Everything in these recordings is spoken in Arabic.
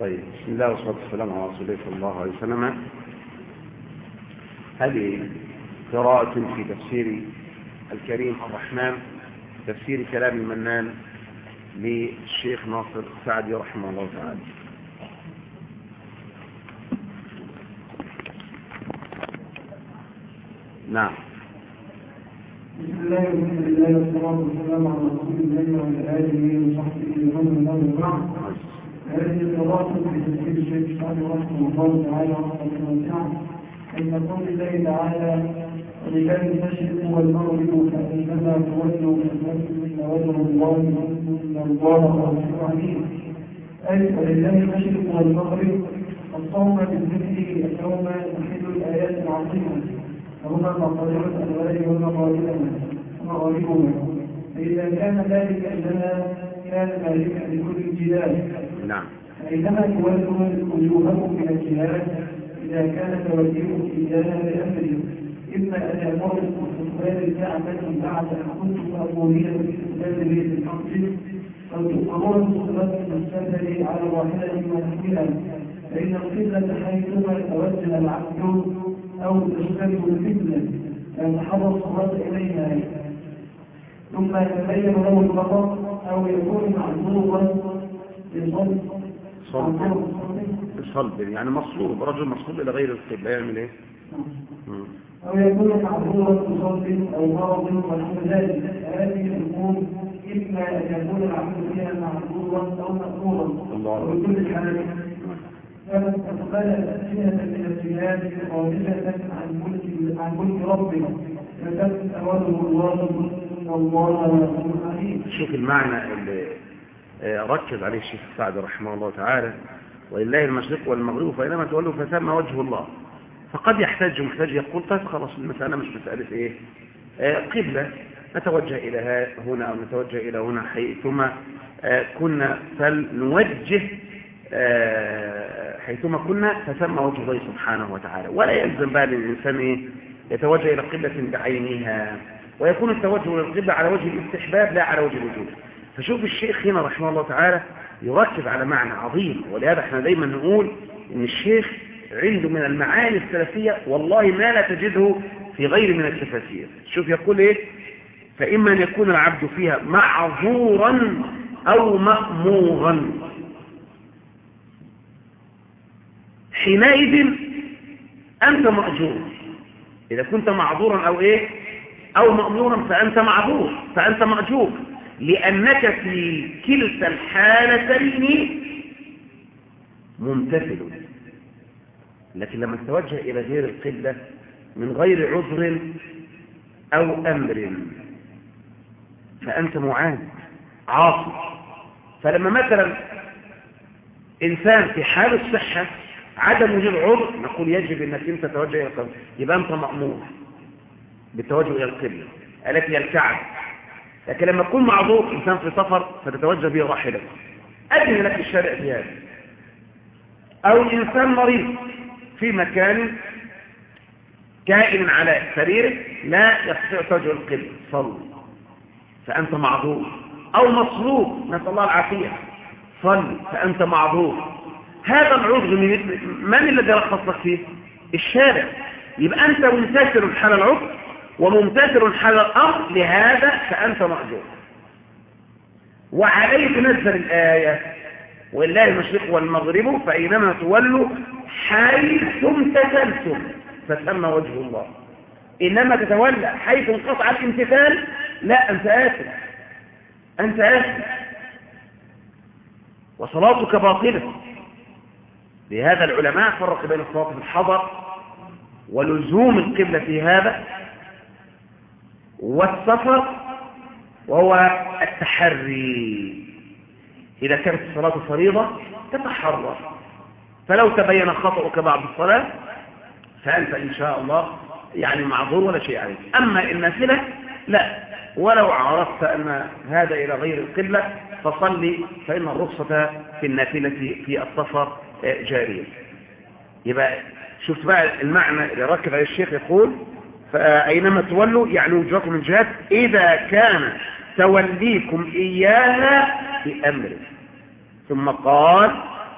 طيب بسم الله والصلاة والسلام على رسول الله صلى الله عليه وسلم. هذه قراءة في تفسير الكريم الرحمن تفسير كلام المنان للشيخ ناصر السعدي رحمه الله تعالى. نعم. بسم الله والحمد لله والصلاة والسلام على رسول الله وعلى آله وصحبه ومن والاه. هذه القراءة في تفسير الشيخ الشعبي رحمه الله تعالى رحمة واسعة عند قول الله تعالى ولله المشرق والمغرب فإنما تولوا من وجه الله إن الله غفور رحيم. أي ولله المشرق والمغرب الصوم بالذكر اليوم تحل الآيات العظيمة وهما مقالب الأنوار ومغاربنا ومغاربنا فإذا كان ذلك لنا كان ذلك لكل الجهاد نعم. فإنما تولوا وجوهكم من الجهاد إذا كان توجهكم إياها بأمر إما أن يأمركم باستقبال الكعبة بعد أن كنتم مأمورين باستقبال بيت المقدس أو تؤمرون بصلاة المستقبل على راحلة ونحوها فإن القبلة حيثما توجه العبد أو تشتبه الفتنة فيتحرى الصلاة إليها ثم يتبين له الخطأ أو يكون معذورا بصلب صلب. يعني مصلوب رجل مصلوب إلى غير القبلة يعمل إيه؟ مم. أو يكون معذورا بصلب أو مرض ونحو ذلك هذه الأمور إما أن يكون العبد فيها معذورا أو مأمورا. الله. وفي كل الحالات فمن استقبل الأسئلة من الجهاد خارجة عن ملك عن ملك ربه فتم أوله الله شوف المعنى اللي آه، ركز عليه الشيخ سعد رحمه الله تعالى. ولله المشرق والمغرب فإنما تولوا فثم وجه الله. فقد يحتاج محتاج يقول طيب خلاص المسألة مش مسألة إيه؟ آه، قبلة. نتوجه إلى هنا أو نتوجه إلى هنا حيثما آه، كنا فلنوجه حيثما كنا فثم وجه الله سبحانه وتعالى. ولا يلزم بقى للإنسان إيه؟ يتوجه إلى قبلة بعينها. ويكون التوجه إلى القبلة على وجه الاستحباب لا على وجه الوجوب فشوف الشيخ هنا رحمه الله تعالى يركز على معنى عظيم ولهذا إحنا دايما نقول إن الشيخ عنده من المعاني السلفية والله ما لا تجده في غير من التفاسير. شوف يقول إيه؟ فإما أن يكون العبد فيها معذورا أو مأمورا. حينئذ أنت مأجور. إذا كنت معذورا أو إيه؟ أو مأمورا فأنت معذور فأنت مأجور. لأنك في كلتا الحالتين ممتثل. لكن لما تتوجه إلى غير القبلة من غير عذر أو أمر فأنت معاند عاصي. فلما مثلا إنسان في حال الصحة عدم وجود عذر نقول يجب أنك أنت تتوجه إلى القبلة يبقى أنت مأمور. بالتوجه إلى القبلة التي هي الكعبة لكن لما تكون معذور إنسان في سفر فتتوجه به راحلة أذن لك الشارع في هذا أو إنسان مريض في مكان كائن على سريره لا يستطيع توجه القبلة صلي. فأنت معذور أو مصلوب نسأل الله العافية. صلي فأنت معذور هذا العذر من من الذي رخص لك فيه؟ الشارع. يبقى أنت ممتثل حال العذر وممتثل حال الأمر لهذا فأنت مأجور. وعليه تنزل الآية ولله المشرق والمغرب فإنما تولوا حيث امتثلتم فثم وجه الله. إنما تتولى حيث انقطع الامتثال لا أنت آثم أنت آثم وصلاتك باطلة. لهذا العلماء فرق بين الصلاة في الحضر ولزوم القبلة في هذا. والسفر وهو التحري. إذا كانت الصلاة فريضة تتحرى. فلو تبين خطأك بعد الصلاة فأنت إن شاء الله يعني معذور ولا شيء عليك. أما النافلة لا. ولو عرفت أن هذا إلى غير القبلة فصلي فإن الرخصة في النافلة في السفر جارية. يبقى شفت بقى المعنى اللي ركب عليه الشيخ يقول فأينما تولوا يعني وجهكم من جهات إذا كان توليكم إياها بأمر. ثم قال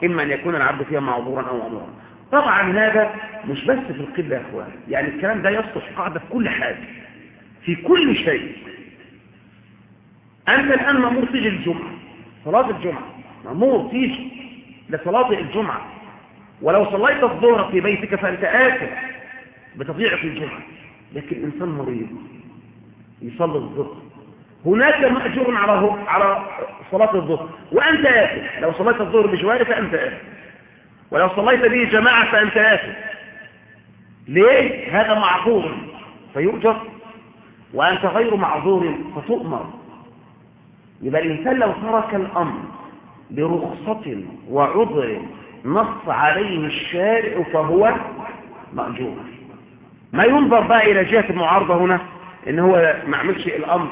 إما أن يكون العبد فيها معذورا أو أمورا طبعا هذا مش بس في القبلة يا أخوان. يعني الكلام ده يصلح قاعدة في كل حاجة في كل شيء. أنت الآن مأمور تيجي الجمعة صلاة الجمعة. مأمور تيجي لصلاة الجمعة. ولو صليت الظهر في بيتك فأنت آثم بتضيع في الجمعة. لكن إنسان مريض يصلي الظهر. هناك مأجور على على صلاة الظهر. وأنت آثم لو صليت الظهر بجواره فأنت آثم ولو صليت به جماعة فأنت آثم ليه؟ هذا معذور. فيؤجر. وأنت غير معذور فتؤمر. يبقى الإنسان لو ترك الأمر برخصة وعذر نص عليه الشارع فهو مأجور. ما ينظر بقى إلى جهة المعارضة هنا إن هو ما عملش الأمر.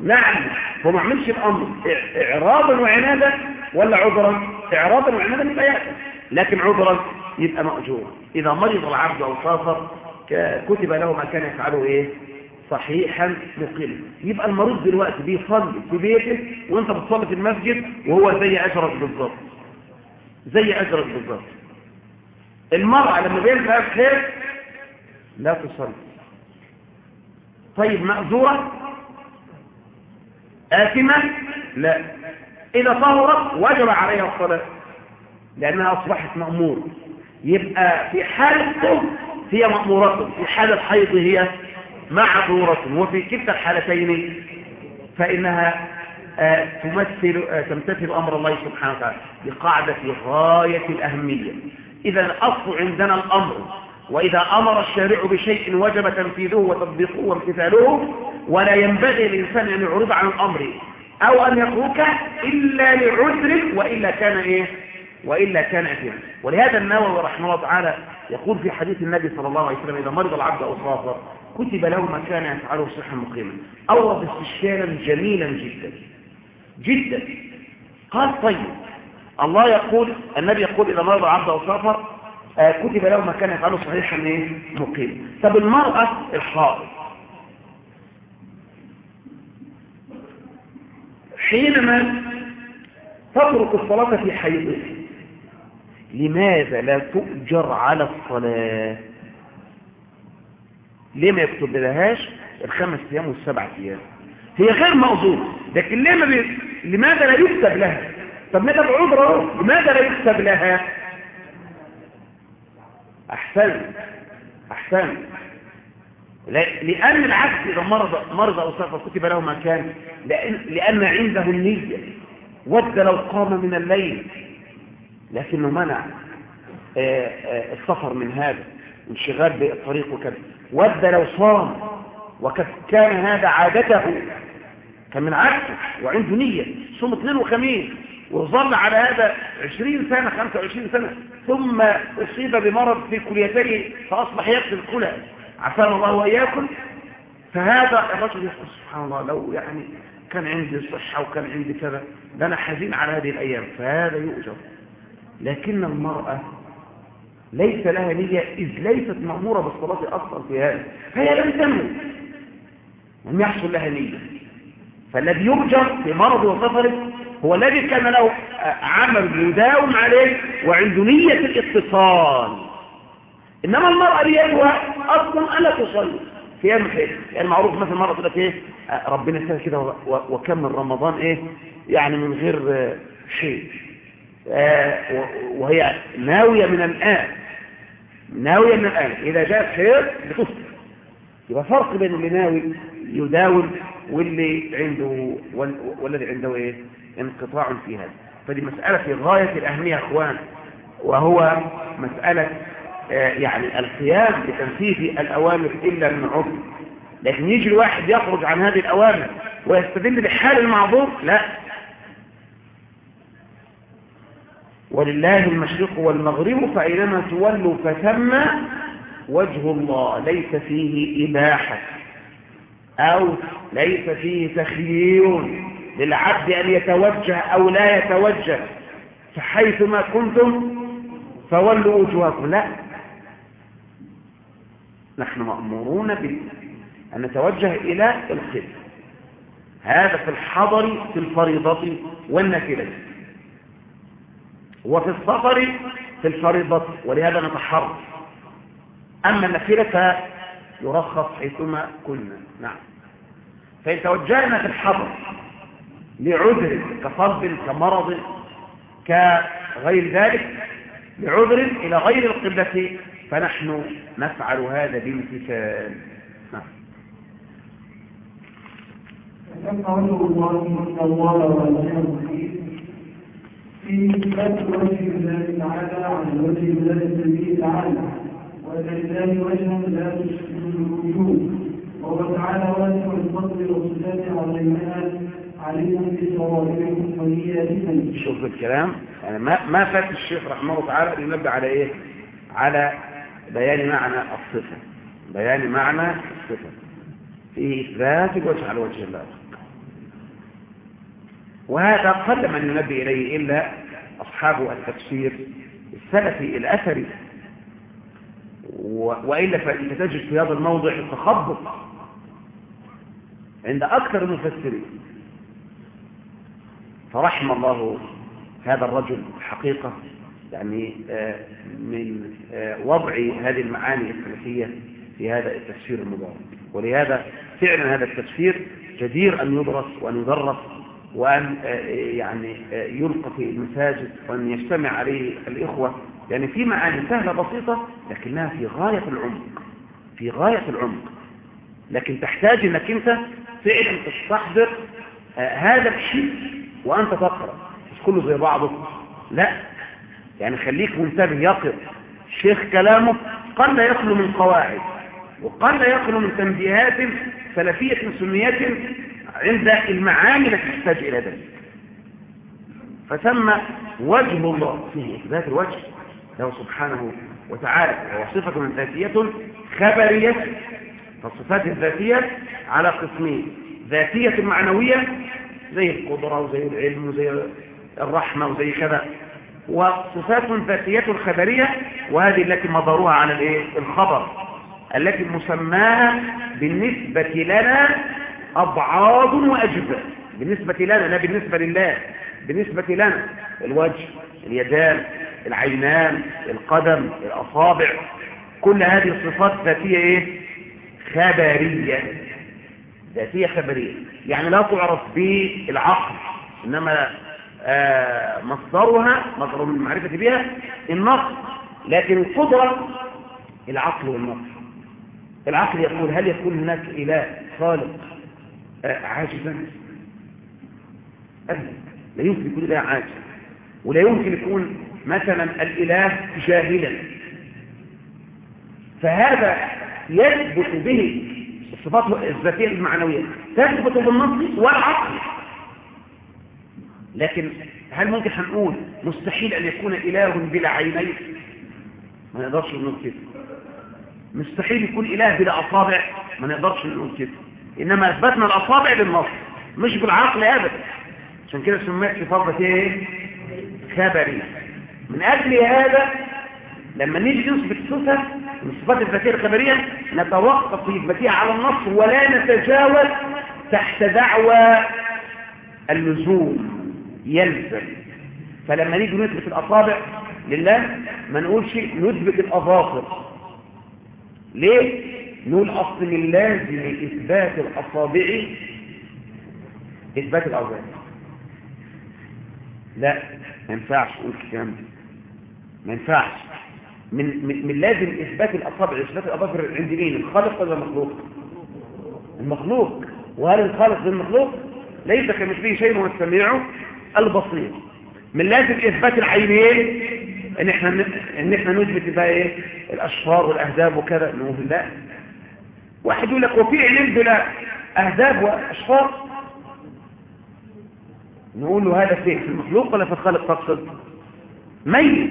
نعم هو ما عملش الأمر. إعراضا وعنادا ولا عذرا؟ إعراضا وعنادا يبقى يأتي. لكن عذرا يبقى مأجور إذا مرض العبد أو سافر كتب له ما كان يفعله إيه؟ صحيحا مقيما يبقى المريض دلوقتي بيصلي في بيته وأنت بتصلي في المسجد وهو زي اجرك بالظبط. زي اجرك بالظبط. المرأة لما بينفع خير لا تصلي. طيب مأزورة آثمة؟ لا. إذا طهرت وجب عليها الصلاة لأنها أصبحت مأمور يبقى في حالة طهر هي مأمورة في حالة حيض هي معذورة. وفي كلتا الحالتين فإنها آه تمثل آه تمتثل أمر الله سبحانه وتعالى بقاعدة غاية الأهمية. إذا الأصل عندنا الأمر وإذا أمر الشارع بشيء وجب تنفيذه وتطبيقه وامتثاله ولا ينبغي الإنسان أن يعرض عن الأمر أو أن يترك إلا لعذر وإلا كان إيه؟ وإلا كان أثما ولهذا النووي رحمه الله تعالى يقول في حديث النبي صلى الله عليه وسلم إذا مرض العبد أو سافر كتب له ما كان يفعله صحا مقيما أورد استشكالا جميلا جدا. جدا. قال طيب. الله يقول النبي يقول إذا مرض العبد أو سافر كتب له كان يفعله صحيحا إيه؟ مقيما طب المرأة الحائض حينما تترك الصلاة في حيضها لماذا لا تؤجر على الصلاة؟ ليه ما يكتب لهاش الخمس أيام والسبع أيام؟ هي غير موضوع لكن ليه ما بي... لماذا لا يكتب لها؟ طب ماذا أهو لماذا لا يكتب لها؟ احسن احسن لأن العكس إذا مرض, مرض أو سافر كتب له ما كان لأن, لأن عنده النية. ود لو قام من الليل. لكنه منع السفر من هذا انشغال بالطريق وكذا. ود لو صام وكان هذا عادته كان من وعنده نية. صوم اثنين وخميس. وظل على هذا عشرين سنة خمسة وعشرين سنة. ثم أصيب بمرض في كليته فأصبح يقتل كلها. عفانا الله وإياكم. فهذا الرجل يقول سبحان الله لو يعني كان عندي صحة وكان عندي كذا ده أنا حزين على هذه الأيام. فهذا يؤجر. لكن المرأة ليس لها نية إذ ليست مأمورة بالصلاة أصلا في هذا. فهي لم تنوي لم يحصل لها نية. فالذي يرجر في مرض وسفره هو الذي كان له عمل يداوم عليه وعنده نية الاتصال. إنما المرأة بيدها أصلا ألا تصلي. في يوم الحيث يعني معروف مثل مرة تقول لك إيه ربنا يسهل كده وكمل رمضان إيه يعني من غير شيء. وهي ناوية من الآن. ناوية من الآن. إذا جاءت خير بتفطر. يبقى فرق بين اللي ناوي يداوم واللي عنده والذي عنده إيه انقطاع في هذا. فدي مسألة في غاية الأهمية أخوان وهو مسألة يعني القيام بتنفيذ الأوامر إلا من عذر لكن يجي الواحد يخرج عن هذه الأوامر ويستدل بحال المعذور لا. ولله المشرق والمغرب فأينما تولوا فثم وجه الله ليس فيه إباحة أو ليس فيه تخيير. للعبد أن يتوجه أو لا يتوجه فحيثما كنتم فولوا وجوهكم. لا. نحن مأمورون أن نتوجه إلى القبل هذا في الحضر في الفريضة والنافلة. وفي السفر في الفريضة. ولهذا نتحرك أما النفلة فيرخص حيثما كنا. نعم. فإن توجهنا في الحضر لعذر كصلب كمرض كغير ذلك لعذر إلى غير القبلة فنحن نفعل هذا بامتثال. نعم. في إثبات وجه الله تعالى عن وجه الله تعالى وأن لله وجها لا الوجود وهو تعالى واسع شوف الكلام. يعني ما ما فات الشيخ رحمه الله تعالى ينبه على إيه؟ على بيان معنى الصفة. بيان معنى الصفة. في اثبات الوجه على وجه الله. وهذا قل من ينبه إليه إلا أصحاب التفسير السلفي الأثري. و- وإلا فإنت تجد في هذا الموضع تخبط عند أكثر المفسرين. فرحم الله هذا الرجل حقيقة يعني آه، من آه، وضع هذه المعاني السلفية في هذا التفسير المبارك. ولهذا فعلا هذا التفسير جدير أن يدرس وأن يدرس وأن آه، يعني يلقى في المساجد وأن يجتمع عليه الإخوة. يعني في معاني سهلة بسيطة لكنها في غاية العمق في غاية العمق. لكن تحتاج إنك أنت فعلا تستحضر هذا الشيء وأنت تقرأ مش كله زي بعضه. لا يعني خليك منتبه يقظ شيخ كلامه قد لا يخلو من قواعد وقد لا يخلو من تنبيهات سلفية سنية عند المعاني التي تحتاج إلى ذلك. فثم وجه الله فيه إثبات الوجه. له سبحانه وتعالى وهو صفة ذاتية خبرية فالصفات الذاتية على قسمين. ذاتية معنوية زي القدرة وزي العلم وزي الرحمة وزي كذا. وصفات ذاتية خبرية وهذه التي مدارها على الايه؟ الخبر. التي مسماها بالنسبة لنا أبعاد وأجزاء. بالنسبة لنا لا بالنسبة لله بالنسبة لنا. الوجه اليدان العينان القدم الأصابع. كل هذه الصفات ذاتية إيه؟ خبرية. ذاتية خبرية. يعني لا تعرف بالعقل إنما آه، مصدرها مصدر من المعرفة بها النقص لكن القدرة العقل والنقص العقل يقول هل يكون هناك إله خالق آه، عاجزا؟ أبدا. لا يمكن يكون إله عاجز. ولا يمكن يكون مثلا الإله جاهلا. فهذا يثبت به الصفات الذاتية المعنوية. تثبت بالنص والعقل لكن هل ممكن هنقول مستحيل أن يكون إله بلا عينين؟ ما نقدرش نقول كده. مستحيل يكون إله بلا أصابع. ما نقدرش نقول كده. إنما أثبتنا الأصابع بالنص مش بالعقل أبدا. عشان كده سميت صفات إيه؟ خبري. من أجل هذا لما نيجي نثبت صفة من الصفات الذاتية الخبرية نتوقف في إثباتها على النص ولا نتجاوز تحت دعوى اللزوم يلزم. فلما نيجي نثبت الأصابع لله ما نقولش نثبت الأظافر. ليه؟ نقول أصل من لازم إثبات الأصابع إثبات الأوزان. لا ما ينفعش نقول الكلام ده. ما ينفعش. من, من, من لازم إثبات الأصابع إثبات الأظافر عند مين؟ الخالق ولا المخلوق؟ المخلوق. وهل الخالق بالمخلوق ليس كمثله شيء هو السميع البصير. من لازم إثبات العينين إن إحنا إن إحنا نثبت بقى إيه؟ الاشفار والأهداب وكذا. نقول لا واحد يقول لك وفي عينين بلا أهداب واشفار نقول له هذا فيه في المخلوق ولا في الخالق تقصد ميت.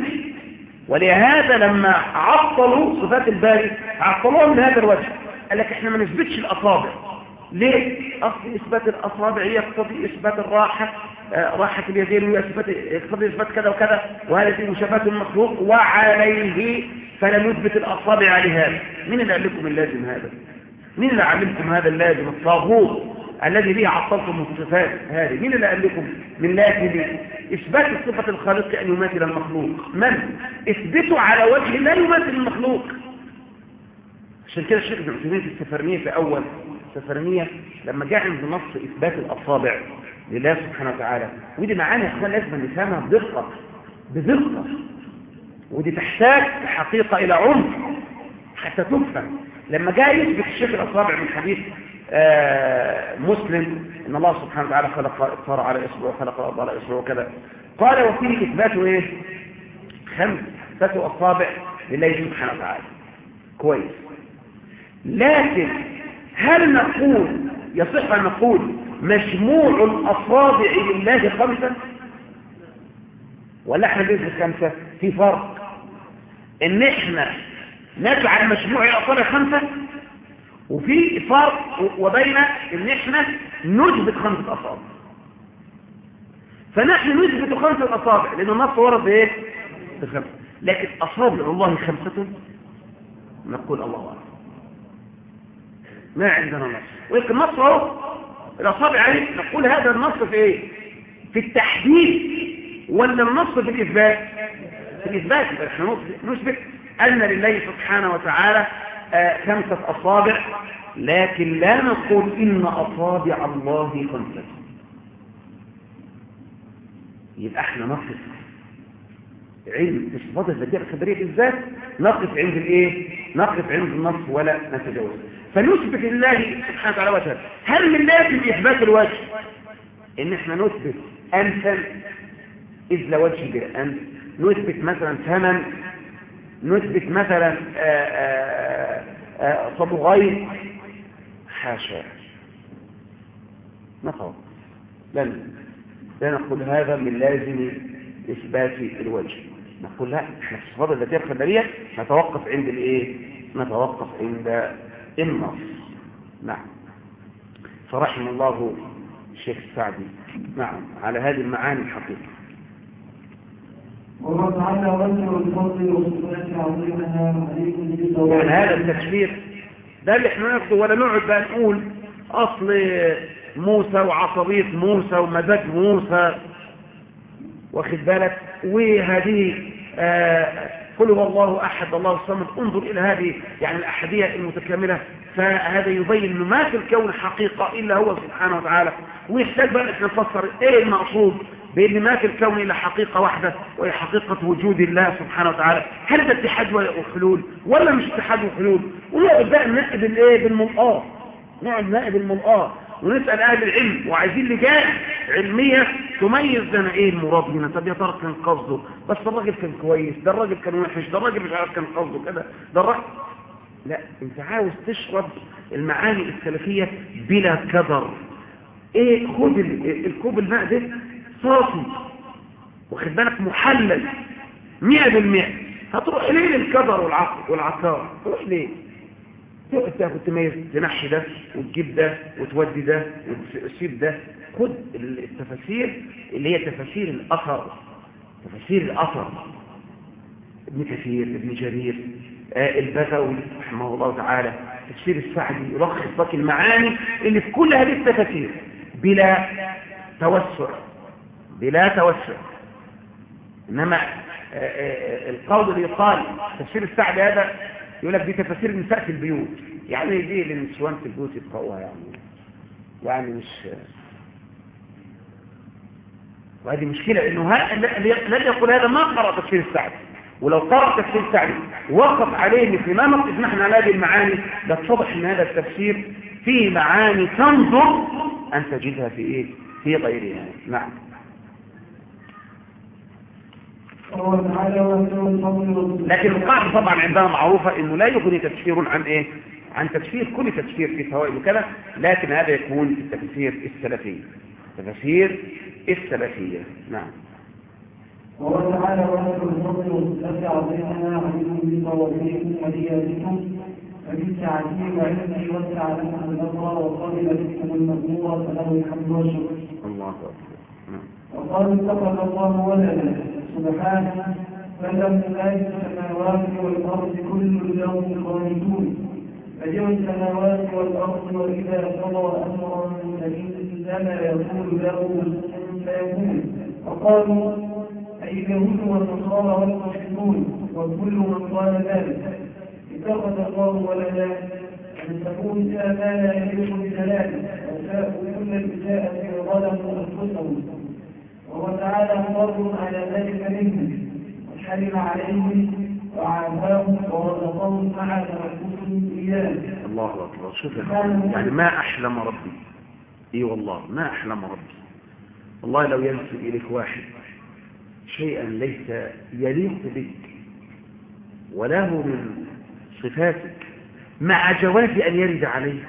ولهذا لما عطلوا صفات الباري عطلوها من هذا الوجه. قال لك إحنا ما نثبتش الأصابع. ليه؟ أصل إثبات الأصابع يقتضي إثبات الراحة آه راحة اليدين ويقتضي إثبات كذا وكذا وهذه مشابهه المخلوق وعليه فلا نثبت الأصابع على هذا مين اللي قال لكم اللازم هذا؟ مين اللي علمكم هذا اللازم؟ الطاغوت. الذي به عطلتم الصفات هذه. مين اللي قال لكم من لازم إثبات صفة الخالق أن يماثل المخلوق؟ من؟ اثبته على وجه لا يماثل المخلوق. عشان كده الشيخ ابن عثيمين في السفرنية في أول السفرنية لما جاء عند نص إثبات الأصابع لله سبحانه وتعالى ودي معاني يا أخوان لازم نفهمها بدقة بدقة. ودي تحتاج حقيقة إلى عمق حتى تفهم. لما جاء يثبت الشيخ الأصابع من حديث مسلم إن الله سبحانه وتعالى خلق الطار على إصبع وخلق الأرض على إصبع وكذا. قال وفيه إثباته إيه؟ خمسة أصابع لله سبحانه وتعالى. كويس. لكن هل نقول يصح أن نقول مجموع الأصابع لله خمسة؟ ولا إحنا بنثبت خمسة في فرق. إن إحنا نجعل مجموع الأصابع خمسة وفي فرق وبين إن إحنا نثبت خمسة أصابع. فنحن نثبت خمسة أصابع لأن النص ورد إيه؟ بخمسة لكن أصابع الله خمسة نقول الله أعلم. ما عندنا نص. ولكن النص أهو. الأصابع عليه نقول هذا النص في إيه؟ في التحديد ولا النص في الإثبات؟ في الإثبات نحن نثبت. أن لله سبحانه وتعالى خمسة أصابع لكن لا نقول إن أصابع الله خمسة. يبقى إحنا نقف علم الصفات الذاتية الخبرية بالذات نقف عند الإيه؟ نقف عند النص ولا نتجاوز. فنثبت لله سبحانه وتعالى وجهه. هل من لازم إثبات الوجه؟ إن إحنا نثبت أنفا إذ لا وجه نثبت مثلا ثمن نثبت مثلا صبغين حاشا. نقول لن لا نقول هذا من لازم إثبات الوجه. نقول لا إحنا في الصفات الذاتية الخبرية نتوقف عند الإيه؟ نتوقف عند النص نعم. فرحم الله الشيخ السعدي نعم على هذه المعاني الحقيقة. يعني هذا التكفير ده اللي إحنا ناخده ولا نقعد بقى نقول أصل موسى وعصبية موسى ومزاج موسى. واخد بالك؟ وهذه آه قل هو الله أحد الله الصمد. انظر إلى هذه يعني الاحديه المتكاملة. فهذا يبين انه ما في الكون حقيقة إلا هو سبحانه وتعالى. ويحتاج بقى إن نفسر إيه المقصود. بإن ما في الكون إلا حقيقة واحدة وهي حقيقة وجود الله سبحانه وتعالى. هل ده اتحاد وحلول ولا مش اتحاد وحلول ونقعد بقى ننقب الإيه بالملقاه نقعد ننقب الملقاه ونسأل أهل العلم وعايزين لجان علمية تميز لنا إيه المراد هنا طب يا ترى كان قصده؟ بس الراجل كان كويس ده الراجل كان وحش ده الراجل مش عارف كان قصده كده. ده الراجل لا أنت عاوز تشرب المعاني السلفية بلا كدر إيه خد الكوب الماء ده صافي. واخد بالك؟ محلل. مئة بالمئة هتروح ليه للكدر والعقار تروح ليه؟ تاخد تميز تنحي ده وتجيب ده وتودي ده وتسيب ده. خد التفاسير اللي هي تفاسير الأثر. تفاسير الأثر. ابن كثير ابن جرير آه البغوي رحمه الله تعالى. تفسير السعدي يلخص لك المعاني اللي في كل هذه التفاسير. بلا توسع. بلا توسع. إنما آه آه القول اللي يقال تفسير السعدي هذا يقول لك دي تفاسير النساء في البيوت. يعني دي للنسوان في البيوت يقرأوها يعني. يعني مش وهذه مشكلة إنه الذي يقول هذا ما قرأ تفسير السعدي ولو قرأ تفسير السعدي وقف عليه مثل ما نقف نحن على هذه المعاني لاتضح إن هذا التفسير فيه معاني تنظر أن تجدها في إيه؟ في غيرها. نعم. لكن القاعدة طبعا عندنا معروفة انه لا يغني تفسير عن إيه عن تفسير كل تفسير في فوائد وكذا لكن هذا يكون في التفسير السلفي تفسير السلفية نعم وهو تعالى وحده الفضل والسلف عظيمنا عليكم بصوابكم ودياتكم وبالتعجيب وعلمه وسع لكم الأمر وقبل بكم المأمور فله الحمد والشكر الله نعم وقالوا اتخذ الله ولدا سبحانه فله في السماوات والأرض كل له قانتون بديع السماوات والأرض وإذا قضى أمرا فإنما يقول له فيكون. وقالوا أي اليهود والنصارى والمشركون وكل من قال ذلك؟ اتخذ الله ولدا أن تكون إلى ما لا يليق بجلاله وشاءوا كل الإساءة وظلموا أنفسهم. وهو تعالى قادر على ذلك منهم وحرم وعافاهم ورزقهم مع إياه الله أكبر. شوف يعني ما أحلم ربي. إي والله ما أحلم ربي. والله لو ينسب إليك واحد شيئا ليس يليق بك ولا هو من صفاتك مع جواز أن يرد عليك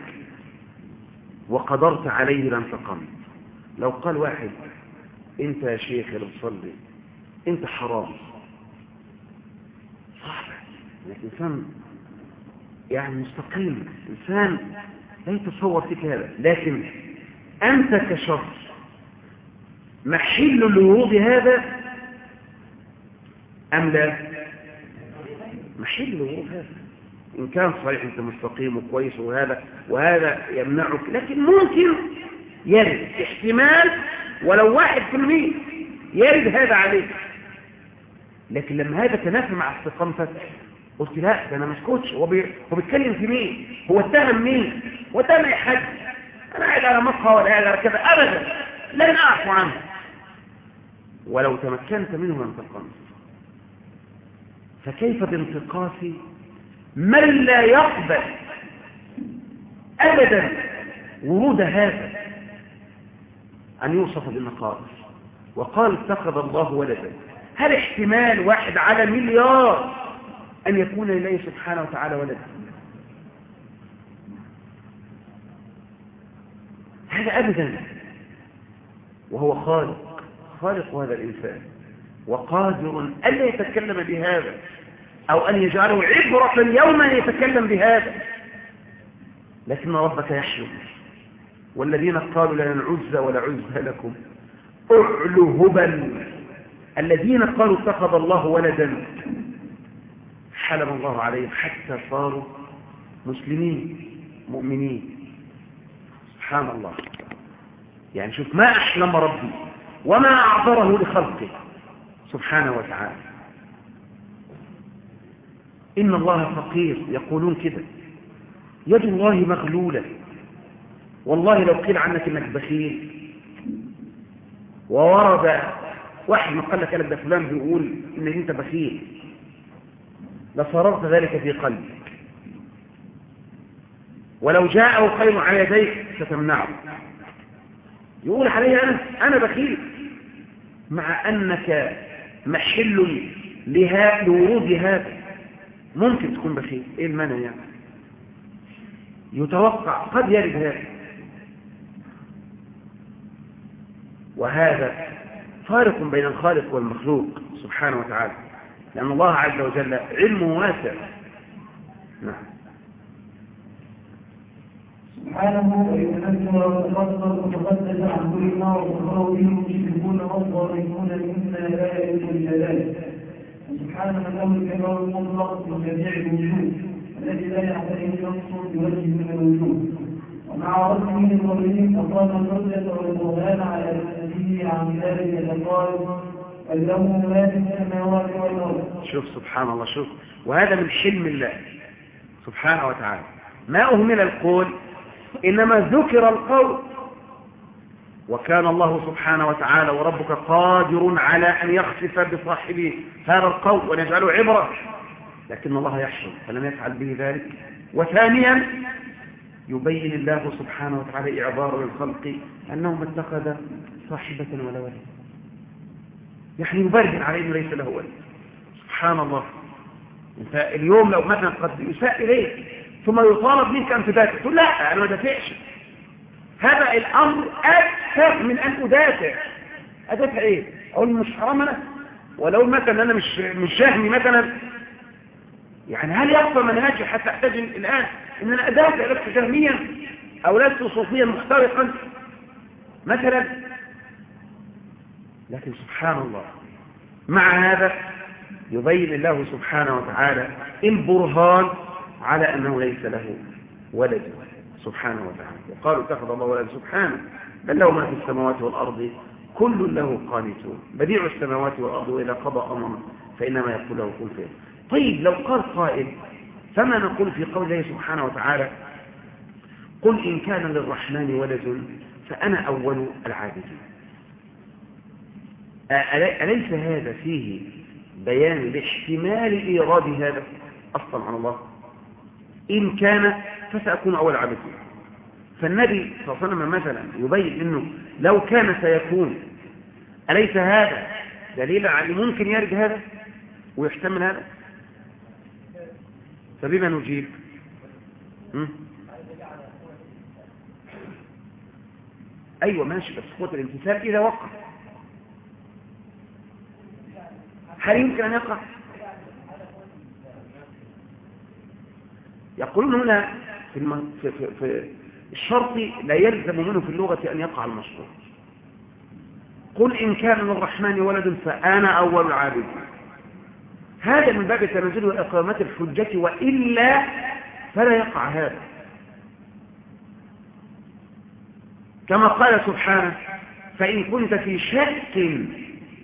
وقدرت عليه لانتقمت لو قال واحد انت يا شيخ اللي بتصلي انت حرام. صعب. انك انسان يعني مستقيم. انسان لا يتصور فيك هذا. لكن أنت كشخص محل لورود هذا أم لا؟ محل لورود هذا. إن كان صحيح أنت مستقيم وكويس وهذا وهذا يمنعك. لكن ممكن يرد احتمال ولو واحد في المية يرد هذا عليك. لكن لما هذا تنافي مع استقامتك قلت لا ده أنا ما اسكتش. هو بيتكلم في مين؟ هو اتهم مين؟ هو اتهم أي حد؟ أنا قاعد على مقهى ولا قاعد على كذا. ابدا. لن اعفو عنه. ولو تمكنت منه لانتقمت فكيف بانتقاص من لا يقبل ابدا ورود هذا؟ أن يوصف بالنقائص. وقال اتخذ الله ولدا. هل احتمال واحد على مليار أن يكون لله سبحانه وتعالى ولدا؟ هذا أبدا. وهو خالق. خالق هذا الإنسان. وقادر ألا يتكلم بهذا. أو أن يجعله عبرة يوم أن يتكلم بهذا. لكن ربك يحلم والذين قالوا لنا العزى ولا عزى لكم. اعلوا هبل. الذين قالوا اتخذ الله ولدا. حلم الله عليهم حتى صاروا مسلمين مؤمنين. سبحان الله. يعني شوف ما أحلم ربي وما أعذره لخلقه. سبحانه وتعالى. إن الله فقير. يقولون كده. يد الله مغلولة. والله لو قيل عنك إنك بخيل. وورد واحد ما قال لك ده فلان بيقول ان أنت بخيل. لصررت ذلك في قلبك ولو جاءه خير على يديك ستمنعه. يقول علي أنا أنا بخيل. مع أنك محل لورود هذا. ممكن تكون بخيل. إيه المانع يعني؟ يتوقع قد يرد هذا. وهذا فارق بين الخالق والمخلوق سبحانه وتعالى لأن الله عز وجل علمه واسع. نعم. سبحانه ويتنزل ويتفضل وتقدس عن كل ما وصفه به المشركون والظالمون مما لا يليق بجلاله وسبحان من له الكمال المطلق من جميع الوجود الذي لا يحتاج نقص بوجه من الوجود ومع الحجة والبرهان على عن ذلك شوف سبحان الله شوف. وهذا من حلم الله سبحانه وتعالى. ما أهمل القول إنما ذكر القول. وكان الله سبحانه وتعالى وربك قادر على أن يخسف بصاحبه هذا القول ونجعله عبرة. لكن الله يحشر فلم يفعل به ذلك. وثانيا يبين الله سبحانه وتعالى إعبار للخلق أنه ما اتخذ صاحبة ولا ولد. يعني يبرهن عليه أنه ليس له ولد. سبحان الله. انت اليوم لو مثلا قد يساء إليك. ثم يطالب منك أن تدافع. تقول لا أنا ما دافعش. هذا الأمر أكثر من أن أدافع. أدافع إيه؟ أقول مش حرام أنا؟ ولو مثلا أنا مش مش جهمي مثلا يعني هل يبقى منهجي حتى أحتاج الآن إن أنا أدافع لست جهميا أو لست صوفيا مخترقا؟ مثلا؟ لكن سبحان الله مع هذا يبين الله سبحانه وتعالى البرهان على أنه ليس له ولد سبحانه وتعالى. وقالوا اتخذ الله ولد سبحانه بل له ما في السماوات والأرض كل له قانتون. بديع السماوات والأرض وإذا قضى أمرا فإنما يقول له كن فيه طيب لو قال قائل فما نقول في قول الله سبحانه وتعالى قل إن كان للرحمن ولد فأنا أول العابدين. أليس هذا فيه بيان لاحتمال إيراد هذا؟ أصلا على الله. إن كان فسأكون أول عابدين فالنبي صلى الله عليه وسلم مثلا يبين أنه لو كان سيكون أليس هذا دليل على ممكن يرد هذا ويحتمل هذا؟ فبما نجيب? أيوة ماشي بس قوة الامتثال إذا وقع. هل يمكن أن يقع؟ يقولون هنا في, الشرط لا يلزم منه في اللغة أن يقع المشروع. قل إن كان للرحمن ولد فأنا أول العابدين. هذا من باب تنزل وإقامة الحجة وإلا فلا يقع هذا. كما قال سبحانه فإن كنت في شك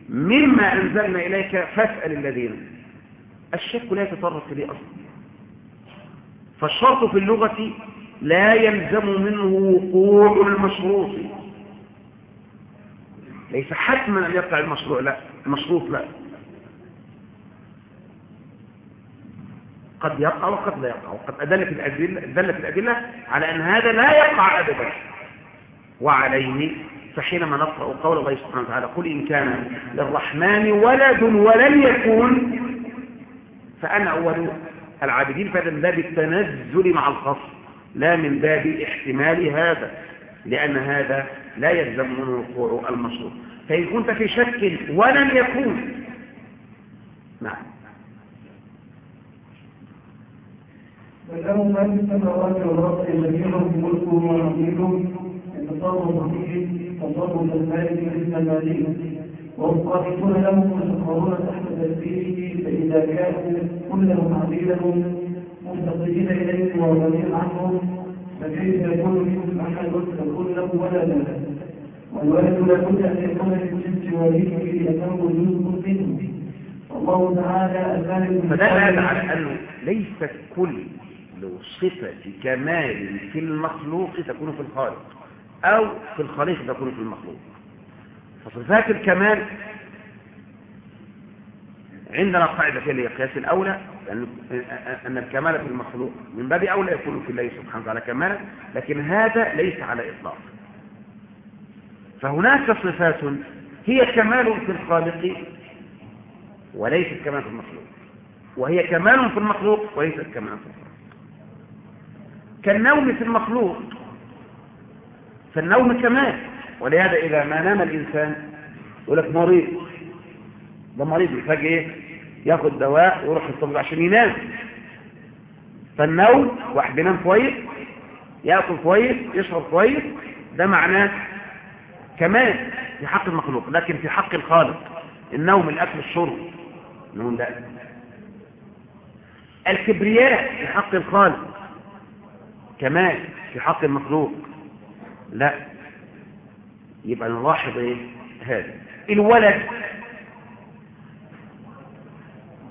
مما أنزلنا إليك فاسأل الذين. الشك لا يتطرق لي أصلا فالشرط في اللغة لا يلزم منه وقوع المشروط. ليس حتما أن يقع المشروع لا المشروط لا. قد يقع وقد لا يقع. وقد أدلت الأدلة, دلت الأدلة على أن هذا لا يقع أبدا. وعليه فحينما نقرأ قول الله سبحانه وتعالى قل إن كان للرحمن ولد ولم يكون فأنا أول العابدين فهذا من باب التنزل مع الخصم لا من باب احتمال هذا لأن هذا لا يلزم منه وقوع المشروع. فإن كنت في شك ولم يكون نعم. فله ما في السماوات والأرض جميعا ملكه وعبيده يتصرف فيه في السمالين وهم قائمون له ويسخرون تحت تدبيره فإذا كانوا كلهم عبيدهم مفتقدين اليه وغنيا عنهم فكيف يكون منهم أحد يكون له ولدا والولد لابد أن يكون من جنس وليه لأنه جزء منه. الله تعالى المالك فدل على أنه ليست كل صفة كمال في المخلوق تكون في الخالق أو في الخالق تكون في المخلوق. فصفات الكمال عندنا قاعدة اللي هي قياس الأولى أن أن الكمال في المخلوق من باب أولى يكون في الله سبحانه وتعالى كمالا لكن هذا ليس على إطلاق. فهناك صفات هي كمال في الخالق وليست كمال في المخلوق. وهي كمال في المخلوق وليست كمال في الخالق كالنوم في المخلوق. فالنوم كمال. ولهذا إذا ما نام الإنسان يقول لك مريض. ده مريض يحتاج إيه؟ ياخد دواء ويروح الطبيب عشان ينام. فالنوم واحد بينام كويس يأكل كويس يشرب كويس ده معناه كمال في حق المخلوق. لكن في حق الخالق النوم الأكل الشرب نقول لا الكبرياء في حق الخالق. كمال في حق المخلوق. لا. يبقى نلاحظ إيه؟ هذا. الولد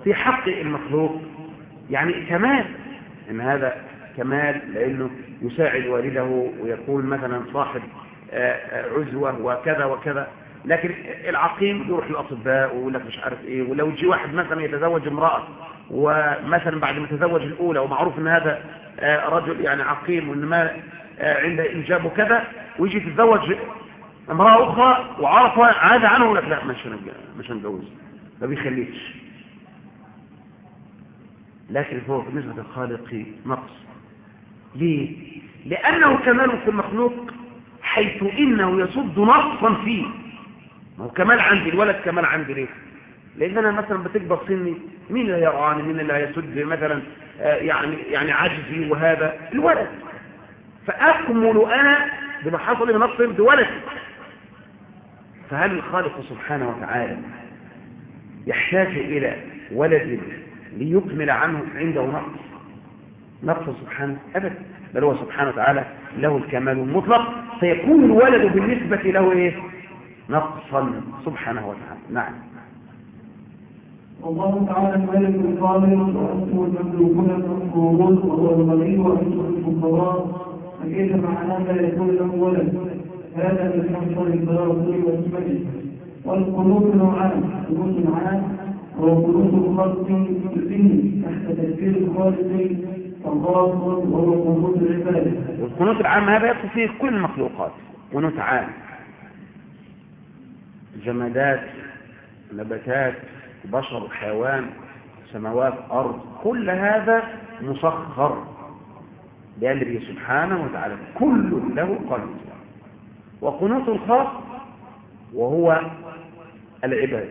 في حق المخلوق. يعني كمال. إن هذا كمال لأنه يساعد والده ويكون مثلا صاحب عزوة وكذا وكذا. لكن العقيم يروح للأطباء ويقول لك مش عارف إيه. ولو جي واحد مثلا يتزوج امرأة ومثلا بعد ما تزوج الأولى ومعروف إن هذا رجل يعني عقيم وإن ما عنده إنجاب وكذا ويجي يتزوج امرأة أخرى وعرف عاد عنه يقول لك لا مش مش هنتجوز ما بيخليش. لكن هو بالنسبة للخالق نقص. ليه؟ لأنه كمال في المخلوق حيث إنه يصد نقصا فيه. ما هو كمال عندي الولد كمال عندي ليه؟ لأن أنا مثلا بتكبر سني مين اللي هيرعاني مين اللي هيسد مثلا يعني يعني عجزي وهذا؟ الولد. فأكمل أنا بما حصل من نقص بولد فهل الخالق سبحانه وتعالى يحتاج إلى ولد ليكمل عنه عنده نقص؟ نقص سبحانه ابدا بل هو سبحانه وتعالى له الكمال المطلق. فيكون الولد بالنسبة له إيه؟ نقصا سبحانه وتعالى. نعم. والله تعالى الملك القادر وأنتم المملوكون المحكومون وهو الغني وأنتم الفقراء. فكيف مع هذا يكون له ولد؟ هذا من حصر التواصل والسمج والقنوط نوعان. قنوط عام وقنوط خاص به تحت تدبير الخالق فخاص وهو قنوط العباده العام هذا يدخل فيه كل المخلوقات. قنوت عام. جمادات نباتات بشر حيوان سماوات أرض كل هذا مسخر. بأمره سبحانه وتعالى كل له قنوت وقنوت الخاص وهو العباد.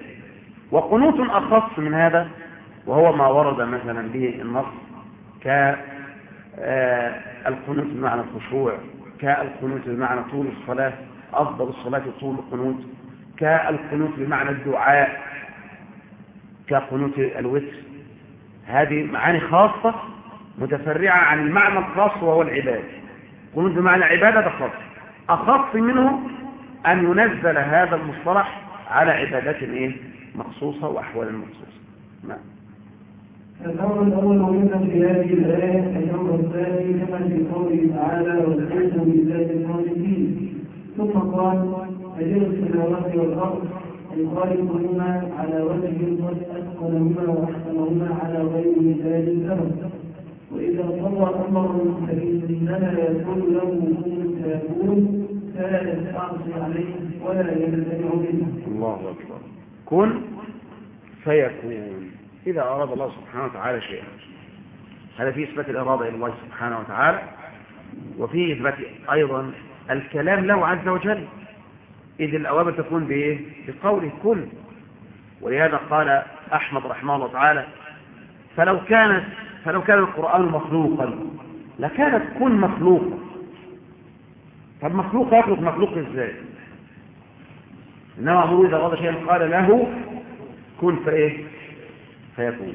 وقنوت أخص من هذا وهو ما ورد مثلا به النص كالقنوت بمعنى الخشوع كالقنوت بمعنى طول الصلاة أفضل الصلاة طول القنوت كالقنوت بمعنى الدعاء. كقنوت الوتر. هذه معاني خاصة متفرعة عن المعنى الخاص وهو العباد قنوت بمعنى عبادة ده خاص. أخص منه أن ينزل هذا المصطلح على عبادات إيه؟ مخصوصة وأحوال مخصوصة. نعم. الأمر الأول مهم في هذه الآية الأمر الثاني كما في قوله تعالى والحمد لله الخالقين ثم قال أجر السماوات والأرض الخالقهما على وجه أتقنهما وأحسنهما على غير مثال الأرض وإذا قضى أمر فإنما يكون له كن فيكون فلا يستعصي عليه ولا يمتنع منه الله أكبر. كن فيكون. إذا أراد الله سبحانه وتعالى شيئا. هذا في إثبات الإرادة إلى الله سبحانه وتعالى وفي إثبات أيضا الكلام له عز وجل. إذ الأوامر تكون بإيه؟ بقوله كن. ولهذا قال أحمد رحمه الله تعالى فلو كانت فلو كان القرآن مخلوقا لكانت كن مخلوقا. طب مخلوق يخلق مخلوق إزاي؟ إنما أمره إذا غضى شيئا قال له كن فإيه؟ فيكون.